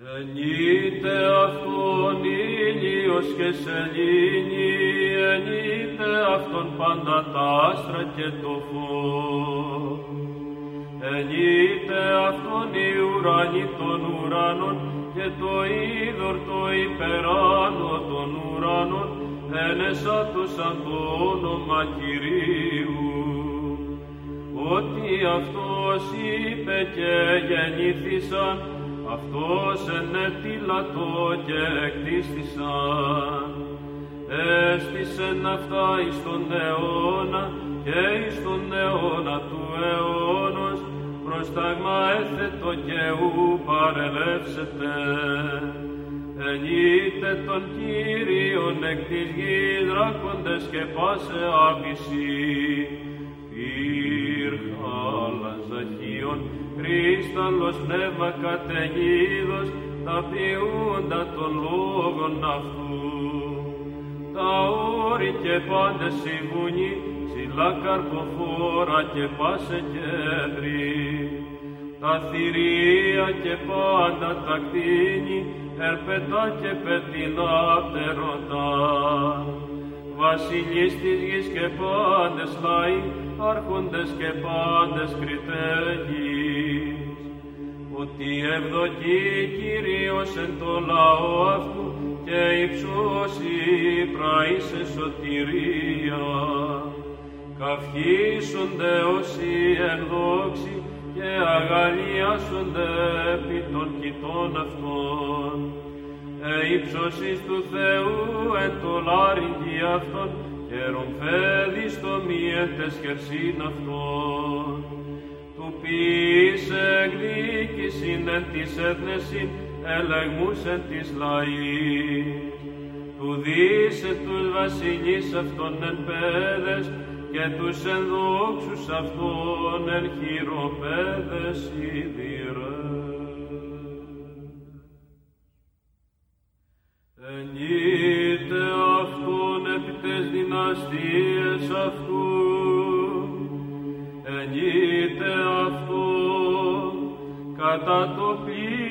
Ενείτε αυτόν ήλιος και σελήνη, ενείτε αυτόν πάντα τα άστρα και το φως. Ενείτε αυτόν οι ουρανοί των ουρανών και το είδωρ το υπεράνω των ουρανών, ενεσάτωσαν το όνομα Κυρίου. Ότι αυτός είπε και γεννήθησαν, αυτός ενέτειλατο και εκτίστησαν. Έστησεν αυτά εις τον αιώνα και εις τον αιώνα του αιώνος, προστάγμα έθετο και ου παρελεύσετε. Ενείτε τον Κύριον εκ της γης δράκοντες και πάσε άβυση. Πυρ χάλας ζαχίων, κρίσταλλος πνεύμα καταιγίδος, τα ποιούντα των λόγων αυτού. Τα όρη και πάντες η βουνή, ψηλά καρποφόρα και πάσε κέντρη. Τα θηρία και πάντα τα κτίνη, ερπετά και πετεινά πτερωτά. Βασιλείς της γης και πάντες λαοί, άρχοντες και πάντες κριτέγεις. Ότι ευδοκεί Κύριος εν το λαό αυτού και υψώσει πραήσε σωτηρία. Καυχήσονται όσοι εν δόξη και αγαλιάσονται επί των κοιτών αυτών. Ε, οι ύψωσης του Θεού εν το λάρυγγι αυτόν και ρομφέδι στο μιέτες χερσίν αυτόν. Του ποιείς εκδίκησιν εν της έθνεσιν ελεγμούς εν της λαής. Του δίσε τους βασιλείς αυτών εν πέδες και τους ενδόξους αυτών εν χειροπέδες σιδηρές.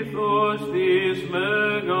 ήθος της μεγαλωσύνης